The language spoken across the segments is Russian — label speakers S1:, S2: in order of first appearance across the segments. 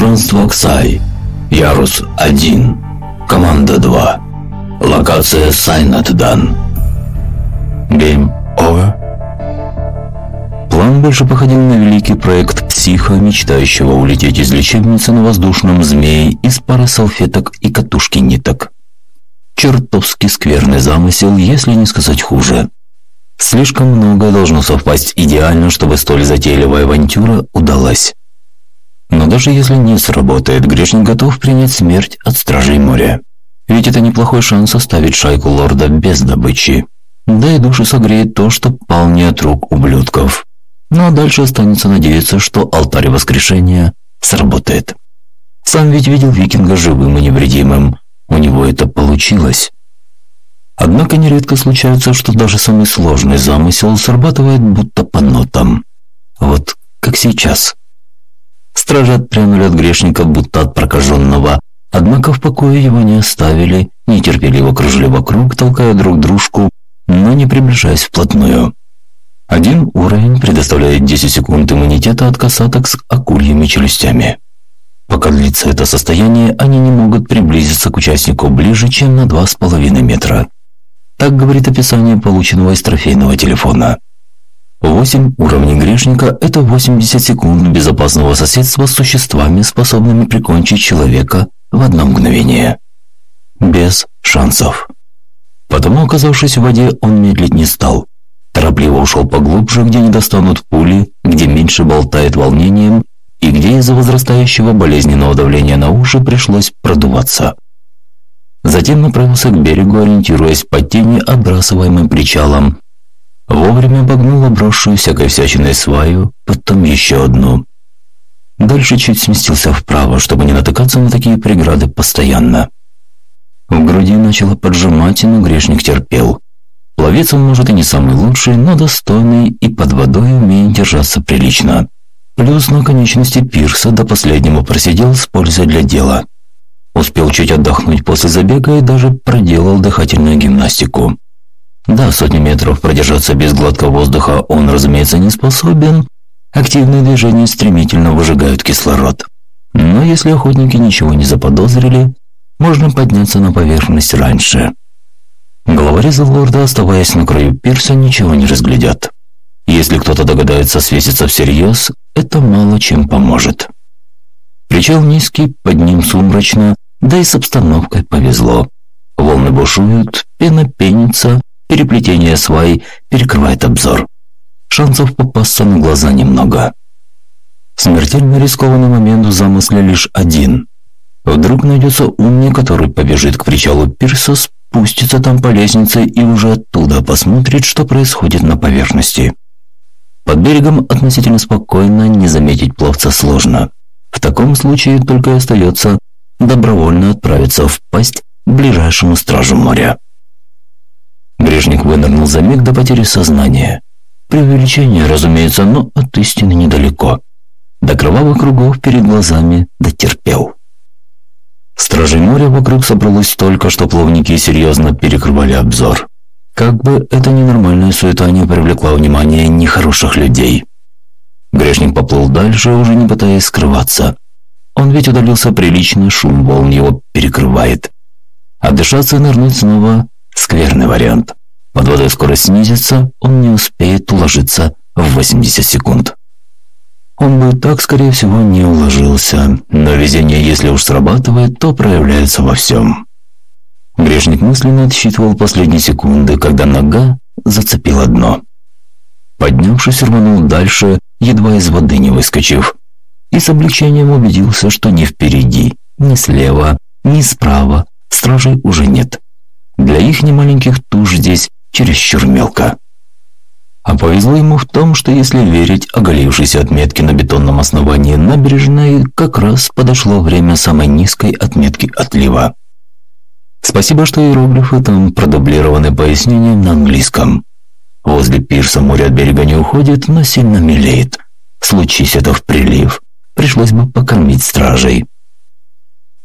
S1: Пространство Ксай. Ярус 1. Команда 2. Локация Сайнат Дан. Game over. План больше походил на великий проект психа, мечтающего улететь из лечебницы на воздушном змее из пары салфеток и катушки ниток. Чертовски скверный замысел, если не сказать хуже. Слишком многое должно совпасть идеально, чтобы столь затейливая авантюра удалась. Но даже если не сработает, грешник готов принять смерть от Стражей моря. Ведь это неплохой шанс оставить шайку лорда без добычи. Да и душу согреет то, что пал не от рук ублюдков. Ну а дальше останется надеяться, что алтарь воскрешения сработает. Сам ведь видел викинга живым и невредимым. У него это получилось. Однако нередко случается, что даже самый сложный замысел срабатывает будто по нотам. Вот как сейчас. Стражи отпрянули от грешника, будто от прокаженного, однако в покое его не оставили, нетерпеливо кружили вокруг, толкая друг дружку, но не приближаясь вплотную. Один уровень предоставляет 10 секунд иммунитета от касаток с акульями челюстями. Пока длится это состояние, они не могут приблизиться к участнику ближе, чем на 2,5 метра. Так говорит описание полученного из трофейного телефона. 8 уровней грешника – это 80 секунд безопасного соседства с существами, способными прикончить человека в одно мгновение. Без шансов. Потому, оказавшись в воде, он медлить не стал. Торопливо ушел поглубже, где не достанут пули, где меньше болтает волнением и где из-за возрастающего болезненного давления на уши пришлось продуваться. Затем направился к берегу, ориентируясь по тени, отбрасываемым причалом, Вовремя обогнул обросшую всякой всячиной сваю, потом еще одну. Дальше чуть сместился вправо, чтобы не натыкаться на такие преграды постоянно. В груди начало поджимать, но грешник терпел. Пловец он, может, и не самый лучший, но достойный и под водой умеет держаться прилично. Плюс на конечности пирса до последнего просидел с пользой для дела. Успел чуть отдохнуть после забега и даже проделал дыхательную гимнастику. Да, сотни метров продержаться без гладкого воздуха он, разумеется, не способен. Активные движения стремительно выжигают кислород. Но если охотники ничего не заподозрили, можно подняться на поверхность раньше. Головорезы лорда, оставаясь на краю пирса, ничего не разглядят. Если кто-то догадается свеситься всерьез, это мало чем поможет. Причал низкий, под ним сумрачно, да и с обстановкой повезло. Волны бушуют, пена пенится, Переплетение свай перекрывает обзор. Шансов попасться на глаза немного. Смертельно рискованный момент в замысле лишь один. Вдруг найдется умник, который побежит к причалу пирса, спустится там по лестнице и уже оттуда посмотрит, что происходит на поверхности. Под берегом относительно спокойно, не заметить пловца сложно. В таком случае только и остается добровольно отправиться в пасть ближайшему стражу моря. Грешник вынырнул за миг до потери сознания. Преувеличение, разумеется, но от истины недалеко. До кровавых кругов перед глазами дотерпел. Стражей моря вокруг собралось столько, что плавники серьезно перекрывали обзор. Как бы эта ненормальная суета не привлекла внимание нехороших людей. Грешник поплыл дальше, уже не пытаясь скрываться. Он ведь удалился прилично, шум волн его перекрывает. Отдышаться и нырнуть снова Скверный вариант. Под водой скорость снизится, он не успеет уложиться в 80 секунд. Он бы так, скорее всего, не уложился, но везение, если уж срабатывает, то проявляется во всем. Грешник мысленно отсчитывал последние секунды, когда нога зацепила дно. Поднявшись, рванул дальше, едва из воды не выскочив, и с облегчением убедился, что ни впереди, ни слева, ни справа стражей уже нет. Для их немаленьких туш здесь чересчур мелко. А повезло ему в том, что если верить оголившейся отметке на бетонном основании набережной, как раз подошло время самой низкой отметки отлива. Спасибо, что иероглифы там продублированы пояснением на английском. Возле пирса море от берега не уходит, но сильно мелеет. Случись это в прилив, пришлось бы покормить стражей.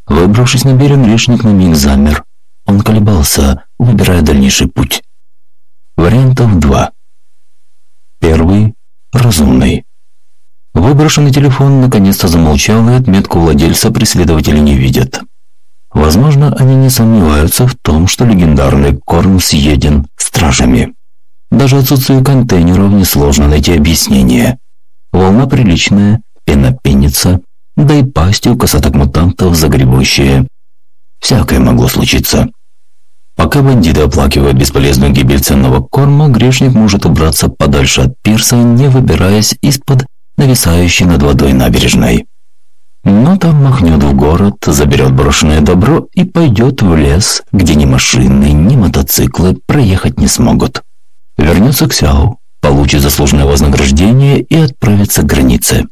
S1: Выбравшись на берег, лишник на миг замер, он колебался, выбирая дальнейший путь. Вариантов два. Первый – разумный. Выброшенный телефон наконец-то замолчал, и отметку владельца преследователи не видят. Возможно, они не сомневаются в том, что легендарный корм съеден стражами. Даже отсутствие контейнеров несложно найти объяснение. Волна приличная, пена пенится, да и пасть у косаток-мутантов загребущие. Всякое могло случиться. Пока бандиты оплакивают бесполезную гибель ценного корма, грешник может убраться подальше от пирса, не выбираясь из-под нависающей над водой набережной. Но там махнет в город, заберет брошенное добро и пойдет в лес, где ни машины, ни мотоциклы проехать не смогут. Вернется к Сяо, получит заслуженное вознаграждение и отправится к границе.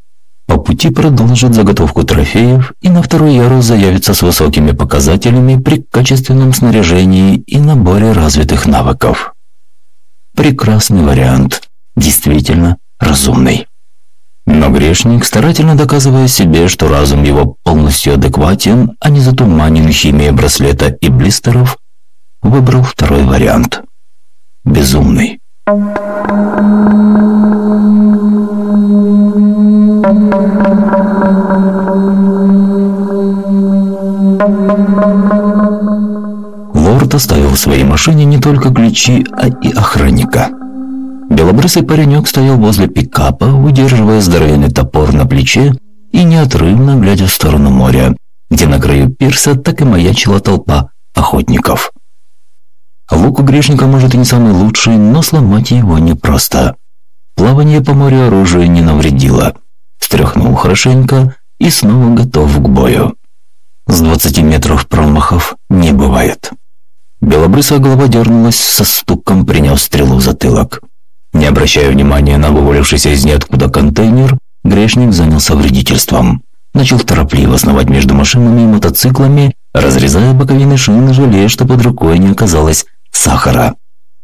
S1: По пути продолжит заготовку трофеев и на второй ярус заявится с высокими показателями при качественном снаряжении и наборе развитых навыков. Прекрасный вариант, действительно разумный. Но грешник, старательно доказывая себе, что разум его полностью адекватен, а не затуманен химией браслета и блистеров, выбрал второй вариант. Безумный. В своей машине не только ключи, а и охранника. Белобрысый паренек стоял возле пикапа, удерживая здоровенный топор на плече и неотрывно глядя в сторону моря, где на краю пирса так и маячила толпа охотников. Лук у грешника может и не самый лучший, но сломать его непросто. Плавание по морю оружие не навредило. Стряхнул хорошенько и снова готов к бою. С 20 метров промахов не бывает. Белобрысая голова дернулась, со стуком принял стрелу в затылок. Не обращая внимания на вывалившийся из ниоткуда контейнер, грешник занялся вредительством. Начал торопливо сновать между машинами и мотоциклами, разрезая боковины шин, жалея, что под рукой не оказалось сахара.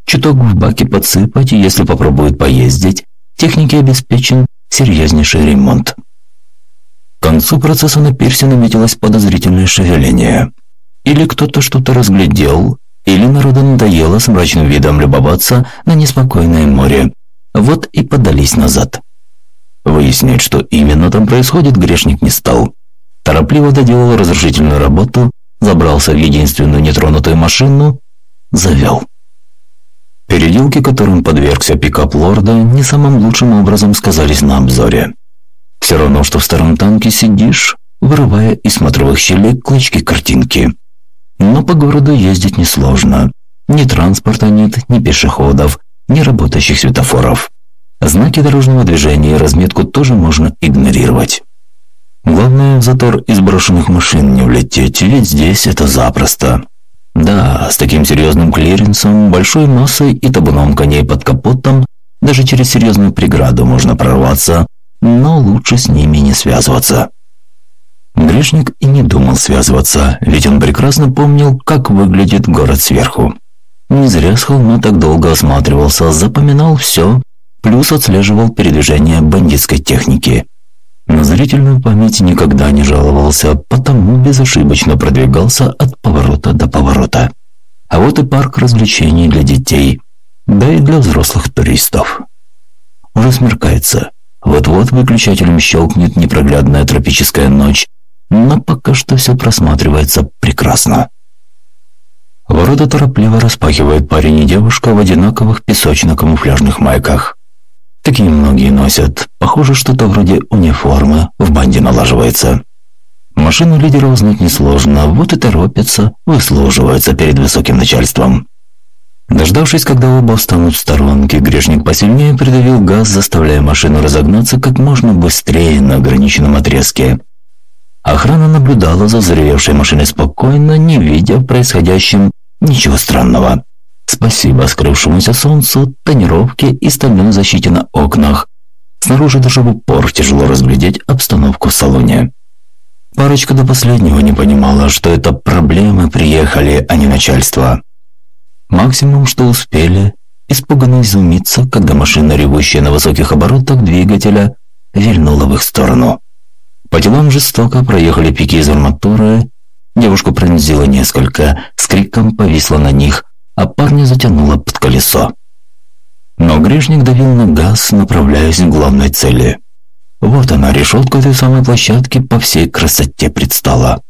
S1: Чуток в баке подсыпать, и если попробует поездить, технике обеспечен серьезнейший ремонт. К концу процесса на пирсе наметилось подозрительное шевеление. Или кто-то что-то разглядел, или народу надоело с мрачным видом любоваться на неспокойное море. Вот и подались назад. Выяснять, что именно там происходит, грешник не стал. Торопливо доделал разрушительную работу, забрался в единственную нетронутую машину, завел. Переделки, которым подвергся пикап лорда, не самым лучшим образом сказались на обзоре. Все равно, что в старом танке сидишь, вырывая из смотровых щелей клочки картинки. Но по городу ездить несложно. Ни транспорта нет, ни пешеходов, ни работающих светофоров. Знаки дорожного движения и разметку тоже можно игнорировать. Главное, в затор из брошенных машин не влететь, ведь здесь это запросто. Да, с таким серьезным клиренсом, большой массой и табуном коней под капотом даже через серьезную преграду можно прорваться, но лучше с ними не связываться. Грешник и не думал связываться, ведь он прекрасно помнил, как выглядит город сверху. Не зря с холма так долго осматривался, запоминал все, плюс отслеживал передвижение бандитской техники. На зрительную память никогда не жаловался, потому безошибочно продвигался от поворота до поворота. А вот и парк развлечений для детей, да и для взрослых туристов. Уже смеркается. Вот-вот выключателем щелкнет непроглядная тропическая ночь, но пока что все просматривается прекрасно. Ворота торопливо распахивают парень и девушка в одинаковых песочно-камуфляжных майках. Такие многие носят. Похоже, что-то вроде униформы в банде налаживается. Машину лидера узнать несложно, вот и торопятся, выслуживаются перед высоким начальством. Дождавшись, когда оба встанут в сторонке, грешник посильнее придавил газ, заставляя машину разогнаться как можно быстрее на ограниченном отрезке. Охрана наблюдала за взревевшей машиной спокойно, не видя в происходящем ничего странного. Спасибо скрывшемуся солнцу, тонировке и стальной защите на окнах. Снаружи даже в упор тяжело разглядеть обстановку в салоне. Парочка до последнего не понимала, что это проблемы приехали, а не начальство. Максимум, что успели, испуганно изумиться, когда машина, ревущая на высоких оборотах двигателя, вильнула в их сторону. По делам жестоко проехали пики из арматуры, девушку пронзило несколько, с криком повисла на них, а парня затянуло под колесо. Но грешник давил на газ, направляясь к главной цели. Вот она, решетка этой самой площадки по всей красоте предстала.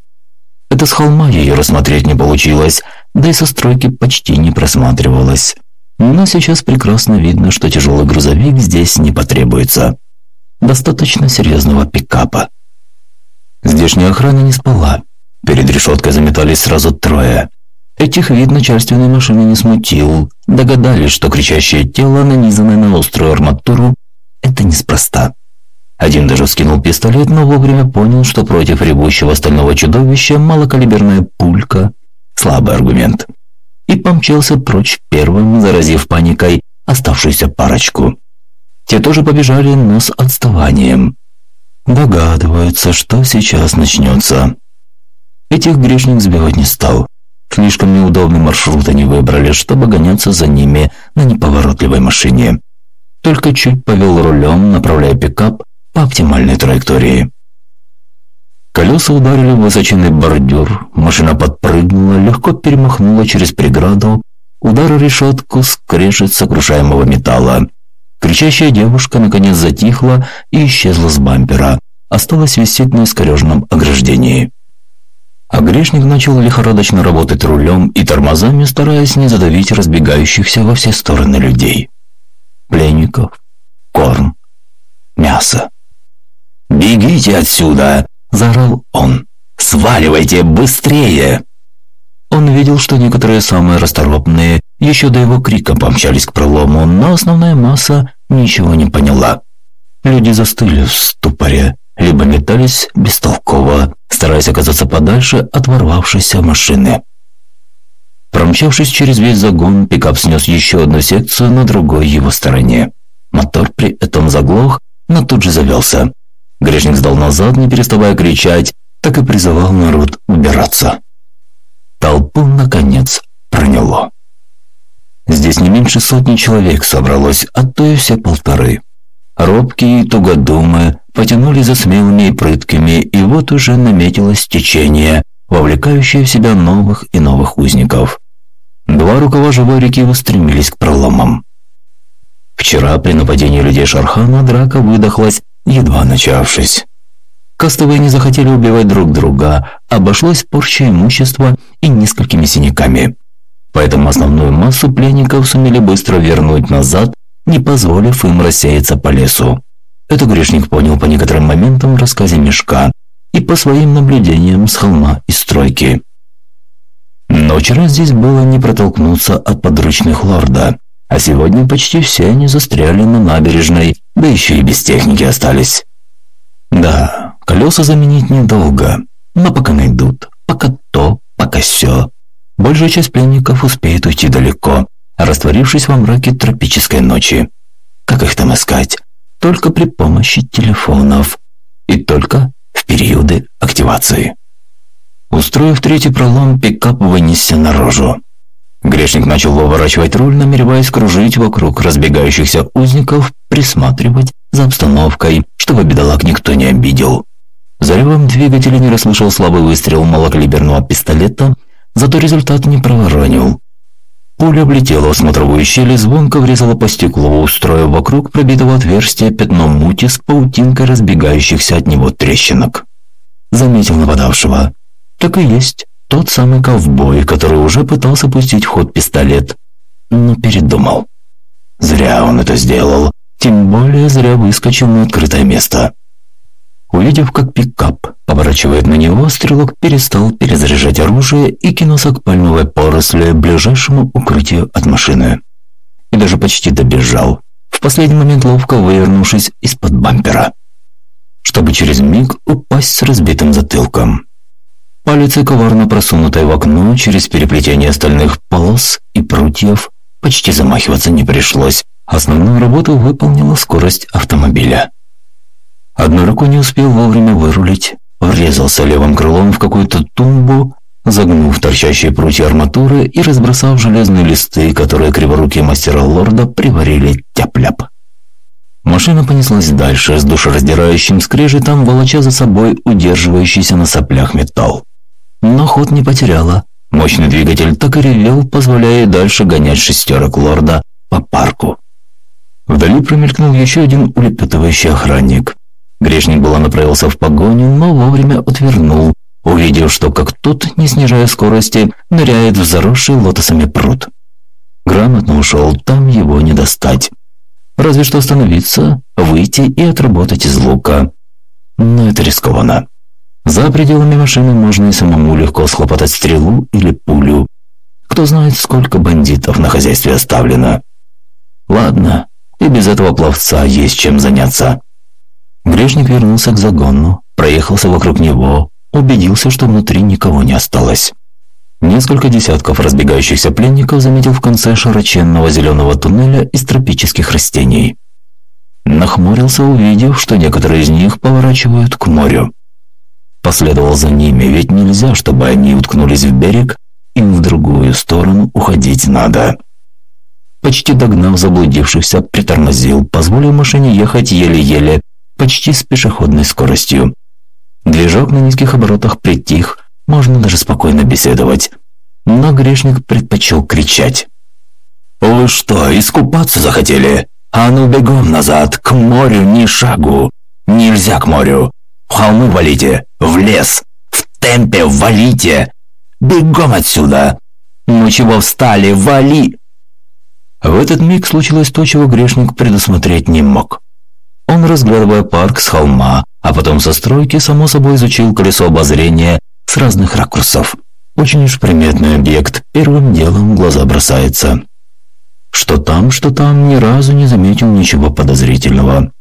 S1: Это с холма ее рассмотреть не получилось, да и со стройки почти не просматривалось. Но сейчас прекрасно видно, что тяжелый грузовик здесь не потребуется. Достаточно серьезного пикапа. Здешняя охрана не спала. Перед решеткой заметались сразу трое. Этих вид начальственной машины не смутил. Догадались, что кричащее тело, нанизанное на острую арматуру, это неспроста. Один даже скинул пистолет, но вовремя понял, что против ревущего стального чудовища малокалиберная пулька – слабый аргумент. И помчался прочь первым, заразив паникой оставшуюся парочку. Те тоже побежали, но с отставанием. Догадываются, что сейчас начнется. Этих грешник сбивать не стал. Слишком неудобный маршрут они выбрали, чтобы гоняться за ними на неповоротливой машине. Только чуть повел рулем, направляя пикап по оптимальной траектории. Колеса ударили в высоченный бордюр, машина подпрыгнула, легко перемахнула через преграду, удар решетку, скрежет сокрушаемого металла. Кричащая девушка наконец затихла и исчезла с бампера, осталась висеть на искореженном ограждении. А грешник начал лихорадочно работать рулем и тормозами, стараясь не задавить разбегающихся во все стороны людей. Пленников, корм, мясо. «Бегите отсюда!» – заорал он. «Сваливайте быстрее!» Он видел, что некоторые самые расторопные еще до его крика помчались к пролому, но основная масса ничего не поняла. Люди застыли в ступоре, либо метались бестолково, стараясь оказаться подальше от ворвавшейся машины. Промчавшись через весь загон, пикап снес еще одну секцию на другой его стороне. Мотор при этом заглох, но тут же завелся. Грешник сдал назад, не переставая кричать, так и призывал народ убираться. Толпу, наконец, проняло. Здесь не меньше сотни человек собралось, а то и все полторы. Робкие и тугодумы потянули за смелыми и прыткими, и вот уже наметилось течение, вовлекающее в себя новых и новых узников. Два рукава живой реки устремились к проломам. Вчера при нападении людей Шархана драка выдохлась едва начавшись. Кастовые не захотели убивать друг друга, обошлось порчей имущества и несколькими синяками. Поэтому основную массу пленников сумели быстро вернуть назад, не позволив им рассеяться по лесу. Это грешник понял по некоторым моментам в рассказе Мешка и по своим наблюдениям с холма и стройки. Но вчера здесь было не протолкнуться от подручных лорда, а сегодня почти все они застряли на набережной, да еще и без техники остались. Да, колеса заменить недолго, но пока найдут, пока то, пока все. Большая часть пленников успеет уйти далеко, растворившись во мраке тропической ночи. Как их там искать? Только при помощи телефонов. И только в периоды активации. Устроив третий пролом, пикап вынесся наружу. Грешник начал выворачивать руль, намереваясь кружить вокруг разбегающихся узников, присматривать за обстановкой, чтобы бедолаг никто не обидел. За ревом двигателя не расслышал слабый выстрел малокалиберного пистолета, зато результат не проворонил. Пуля облетела в смотровую щель и звонко врезала по стеклу, устроив вокруг пробитого отверстия пятно мути с паутинкой разбегающихся от него трещинок. Заметил нападавшего. Так и есть. Тот самый ковбой, который уже пытался пустить в ход пистолет, но передумал. Зря он это сделал, тем более зря выскочил на открытое место. Увидев, как пикап поворачивает на него, стрелок перестал перезаряжать оружие и кинулся к пальмовой поросли, ближайшему укрытию от машины. И даже почти добежал, в последний момент ловко вывернувшись из-под бампера, чтобы через миг упасть с разбитым затылком. Палец и коварно просунутой в окно через переплетение стальных полос и прутьев почти замахиваться не пришлось. Основную работу выполнила скорость автомобиля. Одной рукой не успел вовремя вырулить, врезался левым крылом в какую-то тумбу, загнув торчащие прутья арматуры и разбросав железные листы, которые криворукие мастера лорда приварили тяп-ляп. Машина понеслась дальше с душераздирающим скрежетом, волоча за собой удерживающийся на соплях металл но ход не потеряла. Мощный двигатель так и ревел, позволяя дальше гонять шестерок лорда по парку. Вдали промелькнул еще один улепетывающий охранник. Грешник было направился в погоню, но вовремя отвернул, увидев, что как тот, не снижая скорости, ныряет в заросший лотосами пруд. Грамотно ушел, там его не достать. Разве что остановиться, выйти и отработать из лука. Но это рискованно. За пределами машины можно и самому легко схлопотать стрелу или пулю. Кто знает, сколько бандитов на хозяйстве оставлено. Ладно, и без этого пловца есть чем заняться. Грешник вернулся к загону, проехался вокруг него, убедился, что внутри никого не осталось. Несколько десятков разбегающихся пленников заметил в конце широченного зеленого туннеля из тропических растений. Нахмурился, увидев, что некоторые из них поворачивают к морю. Последовал за ними, ведь нельзя, чтобы они уткнулись в берег, им в другую сторону уходить надо. Почти догнав заблудившихся, притормозил, позволил машине ехать еле-еле, почти с пешеходной скоростью. Движок на низких оборотах притих, можно даже спокойно беседовать. Но грешник предпочел кричать. «Вы что, искупаться захотели? А ну бегом назад, к морю ни шагу! Нельзя к морю! В холмы валите, в лес, в темпе валите! Бегом отсюда! Ну чего встали, вали!» В этот миг случилось то, чего грешник предусмотреть не мог. Он, разглядывая парк с холма, а потом со стройки, само собой изучил колесо обозрения с разных ракурсов. Очень уж приметный объект, первым делом глаза бросается. Что там, что там, ни разу не заметил ничего подозрительного.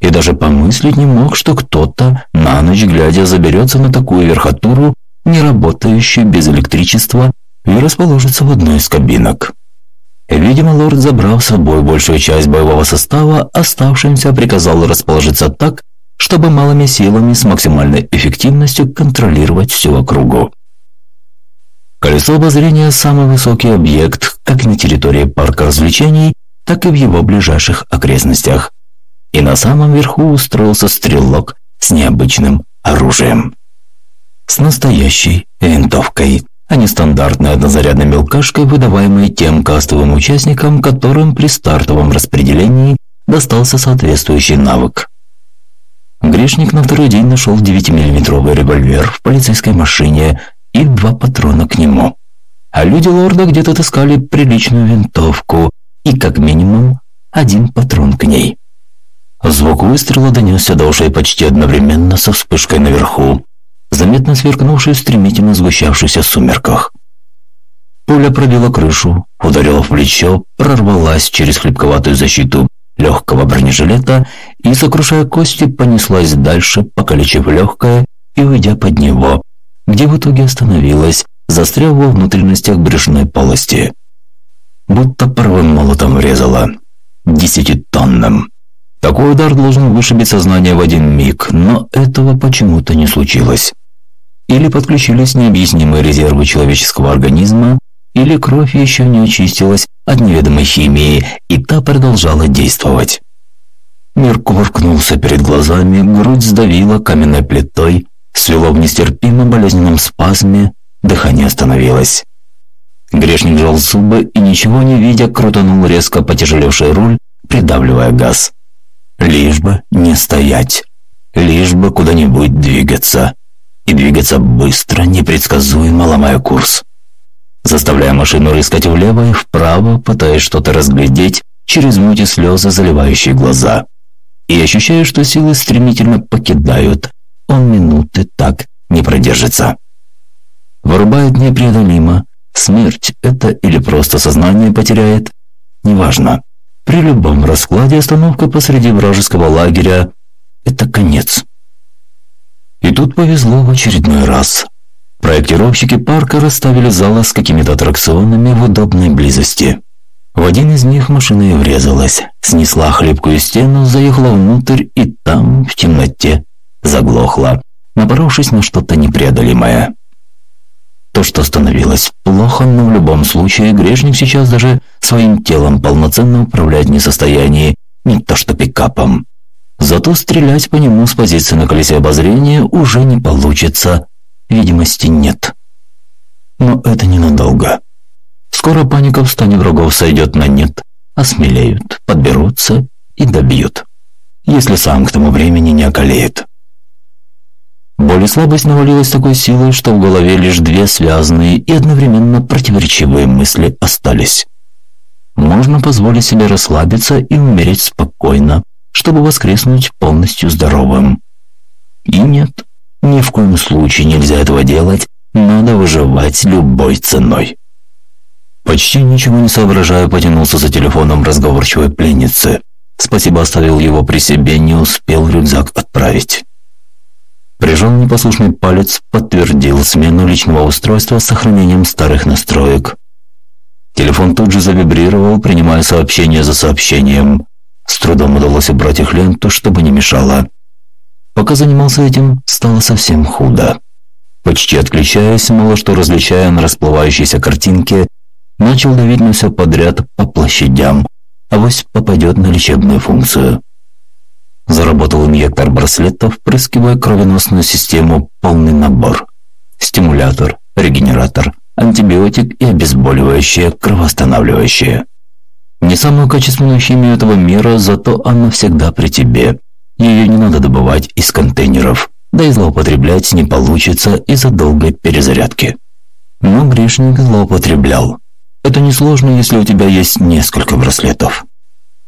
S1: И даже помыслить не мог, что кто-то, на ночь глядя, заберется на такую верхотуру, не работающую без электричества, и расположится в одной из кабинок. Видимо, лорд забрал с собой большую часть боевого состава, оставшимся приказал расположиться так, чтобы малыми силами с максимальной эффективностью контролировать всю округу. Колесо обозрения – самый высокий объект как на территории парка развлечений, так и в его ближайших окрестностях. И на самом верху устроился стрелок с необычным оружием. С настоящей винтовкой, а не стандартной однозарядной мелкашкой, выдаваемой тем кастовым участникам, которым при стартовом распределении достался соответствующий навык. Грешник на второй день нашел 9-миллиметровый револьвер в полицейской машине и два патрона к нему. А люди лорда где-то таскали приличную винтовку и, как минимум, один патрон к ней. Звук выстрела донесся до ушей почти одновременно со вспышкой наверху, заметно сверкнувшей в стремительно сгущавшихся сумерках. Пуля пробила крышу, ударила в плечо, прорвалась через хлипковатую защиту легкого бронежилета и, сокрушая кости, понеслась дальше, покалечив легкое и уйдя под него, где в итоге остановилась, застряв во внутренностях брюшной полости. Будто паровым молотом врезала. Десятитонным. Такой удар должен вышибить сознание в один миг, но этого почему-то не случилось. Или подключились необъяснимые резервы человеческого организма, или кровь еще не очистилась от неведомой химии, и та продолжала действовать. Мир кувыркнулся перед глазами, грудь сдавила каменной плитой, свело в нестерпимо болезненном спазме, дыхание остановилось. Грешник жал зубы и, ничего не видя, крутанул резко потяжелевший руль, придавливая газ. Лишь бы не стоять, лишь бы куда-нибудь двигаться. И двигаться быстро, непредсказуемо ломая курс заставляя машину рыскать влево и вправо, пытаясь что-то разглядеть через мути слезы, заливающие глаза. И ощущая, что силы стремительно покидают, он минуты так не продержится. Вырубает непреодолимо. Смерть это или просто сознание потеряет, неважно. При любом раскладе остановка посреди вражеского лагеря – это конец. И тут повезло в очередной раз – Проектировщики парка расставили залы с какими-то аттракционами в удобной близости. В один из них машина и врезалась, снесла хлипкую стену, заехала внутрь и там, в темноте, заглохла, напоровшись на что-то непреодолимое. То, что становилось плохо, но в любом случае грешник сейчас даже своим телом полноценно управлять не в состоянии, не то что пикапом. Зато стрелять по нему с позиции на колесе обозрения уже не получится, видимости нет. Но это ненадолго. Скоро паника в стане врагов сойдет на нет, осмелеют, подберутся и добьют. если сам к тому времени не околеет. Боль и слабость навалилась такой силой, что в голове лишь две связанные и одновременно противоречивые мысли остались. Можно позволить себе расслабиться и умереть спокойно, чтобы воскреснуть полностью здоровым. И нет, ни в коем случае нельзя этого делать, надо выживать любой ценой. Почти ничего не соображая, потянулся за телефоном разговорчивой пленницы. Спасибо оставил его при себе, не успел рюкзак отправить. Прижал непослушный палец, подтвердил смену личного устройства с сохранением старых настроек. Телефон тут же завибрировал, принимая сообщение за сообщением. С трудом удалось убрать их ленту, чтобы не мешало. Пока занимался этим, стало совсем худо. Почти отключаясь, мало что различая на расплывающейся картинке, начал давить на все подряд по площадям, а авось попадет на лечебную функцию. Заработал инъектор браслета, впрыскивая кровеносную систему полный набор. Стимулятор, регенератор, антибиотик и обезболивающее, кровоостанавливающее. Не самую качественную химию этого мира, зато она всегда при тебе. Ее не надо добывать из контейнеров, да и злоупотреблять не получится из-за долгой перезарядки. Но грешник злоупотреблял. Это несложно, если у тебя есть несколько браслетов.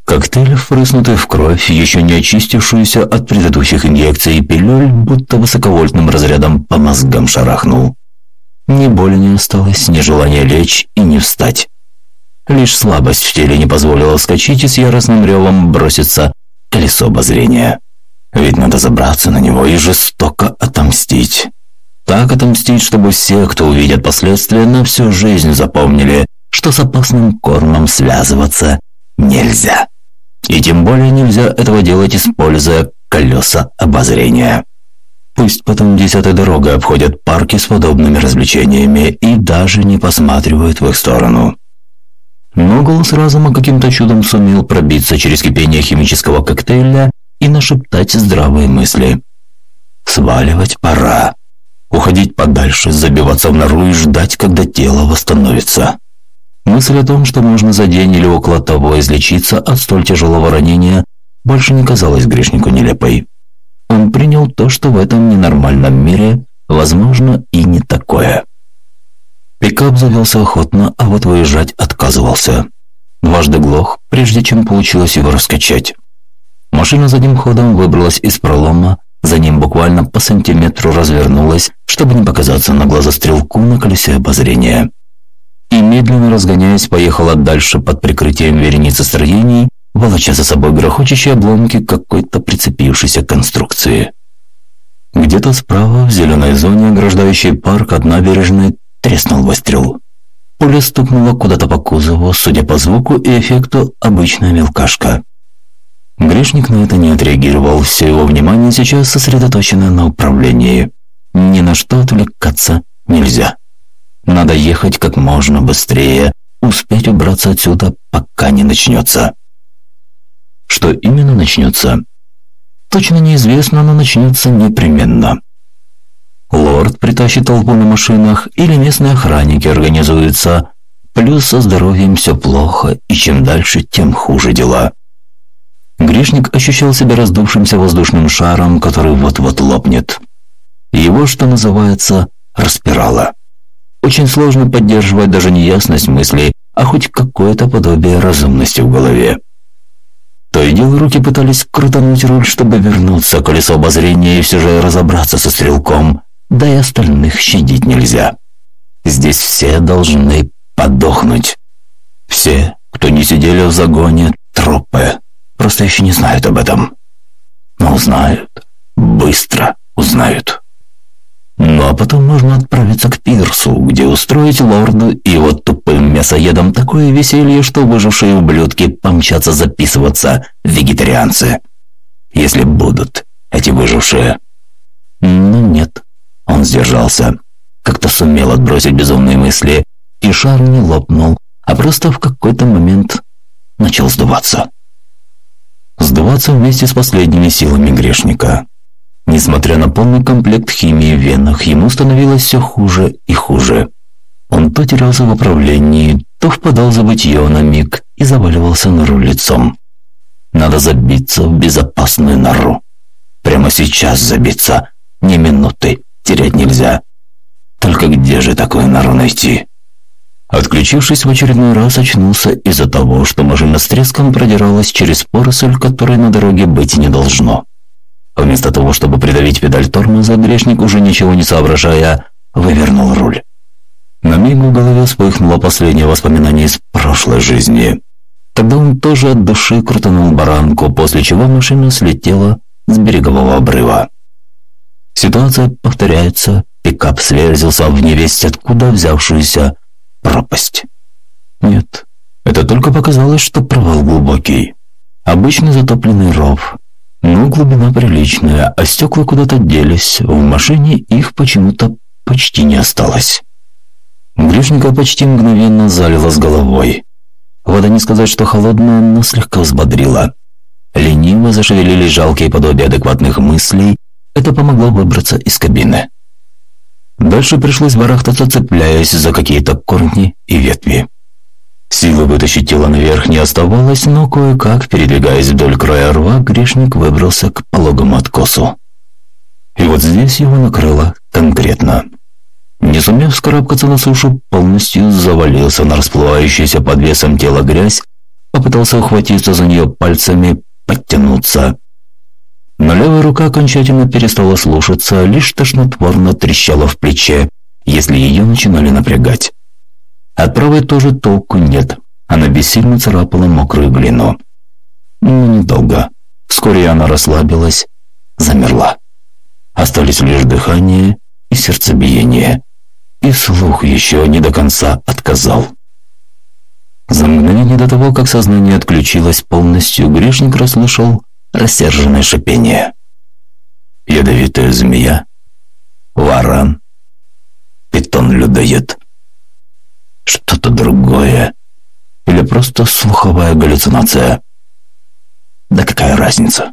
S1: Коктейль, впрыснутый в кровь, еще не очистившуюся от предыдущих инъекций пилюль, будто высоковольтным разрядом по мозгам шарахнул. Ни боли не осталось, ни желания лечь и не встать. Лишь слабость в теле не позволила вскочить и с яростным ревом броситься колесо обозрения. Ведь надо забраться на него и жестоко отомстить. Так отомстить, чтобы все, кто увидят последствия, на всю жизнь запомнили, что с опасным кормом связываться нельзя. И тем более нельзя этого делать, используя колеса обозрения. Пусть потом десятой дорогой обходят парки с подобными развлечениями и даже не посматривают в их сторону. Но голос разума каким-то чудом сумел пробиться через кипение химического коктейля и нашептать здравые мысли. Сваливать пора. Уходить подальше, забиваться в нору и ждать, когда тело восстановится. Мысль о том, что можно за день или около того излечиться от столь тяжелого ранения, больше не казалась грешнику нелепой. Он принял то, что в этом ненормальном мире возможно и не такое. Пикап завелся охотно, а вот выезжать отказывался. Дважды глох, прежде чем получилось его раскачать. Машина задним ходом выбралась из пролома, за ним буквально по сантиметру развернулась, чтобы не показаться на глаза стрелку на колесе обозрения и, медленно разгоняясь, поехала дальше под прикрытием вереницы строений, волоча за собой грохочущие обломки какой-то прицепившейся конструкции. Где-то справа, в зеленой зоне, ограждающей парк от набережной, треснул выстрел. Пуля стукнула куда-то по кузову, судя по звуку и эффекту, обычная мелкашка. Грешник на это не отреагировал, все его внимание сейчас сосредоточено на управлении. Ни на что отвлекаться нельзя. Надо ехать как можно быстрее, успеть убраться отсюда, пока не начнется. Что именно начнется? Точно неизвестно, но начнется непременно. Лорд притащит толпу на машинах или местные охранники организуются. Плюс со здоровьем все плохо, и чем дальше, тем хуже дела. Грешник ощущал себя раздувшимся воздушным шаром, который вот-вот лопнет. Его, что называется, распирало. Очень сложно поддерживать даже не ясность мыслей, а хоть какое-то подобие разумности в голове. То и дело руки пытались крутануть руль, чтобы вернуться колесо обозрения и все же разобраться со стрелком, да и остальных щадить нельзя. Здесь все должны подохнуть. Все, кто не сидели в загоне, трупы, просто еще не знают об этом. Но узнают, быстро узнают. Ну а потом можно отправиться к Пирсу, где устроить лорду и его тупым мясоедам такое веселье, что выжившие ублюдки помчатся записываться вегетарианцы. Если будут эти выжившие. Но нет, он сдержался. Как-то сумел отбросить безумные мысли, и шар не лопнул, а просто в какой-то момент начал сдуваться. Сдуваться вместе с последними силами грешника. Несмотря на полный комплект химии в венах, ему становилось все хуже и хуже. Он то терялся в управлении, то впадал в забытье на миг и заваливался на руль лицом. Надо забиться в безопасную нору. Прямо сейчас забиться. Ни минуты. Терять нельзя. Только где же такую нору найти? Отключившись в очередной раз, очнулся из-за того, что машина с треском продиралась через поросль, которой на дороге быть не должно. Вместо того, чтобы придавить педаль тормоза, грешник, уже ничего не соображая, вывернул руль. На миг в голове вспыхнуло последнее воспоминание из прошлой жизни. Тогда он тоже от души крутанул баранку, после чего машина слетела с берегового обрыва. Ситуация повторяется, пикап сверзился в невесть откуда взявшуюся пропасть. Нет, это только показалось, что провал глубокий. Обычный затопленный ров, но глубина приличная, а стекла куда-то делись, в машине их почему-то почти не осталось. Гришника почти мгновенно залило с головой. Вода не сказать, что холодная, но слегка взбодрила. Лениво зашевелились жалкие подобия адекватных мыслей, это помогло выбраться из кабины. Дальше пришлось барахтаться, цепляясь за какие-то корни и ветви. Силы вытащить тело наверх не оставалось, но кое-как, передвигаясь вдоль края рва, грешник выбрался к пологому откосу. И вот здесь его накрыло конкретно. Не сумев скарабкаться на сушу, полностью завалился на расплывающуюся под весом тела грязь, попытался ухватиться за нее пальцами, подтянуться. Но левая рука окончательно перестала слушаться, лишь тошнотворно трещала в плече, если ее начинали напрягать. От правой тоже толку нет, она бессильно царапала мокрую глину. Но недолго. Вскоре она расслабилась, замерла. Остались лишь дыхание и сердцебиение и слух еще не до конца отказал. За мгновение до того, как сознание отключилось полностью, грешник расслышал рассерженное шипение. Ядовитая змея, варан, питон-людоед, что-то другое или просто слуховая галлюцинация. Да какая разница?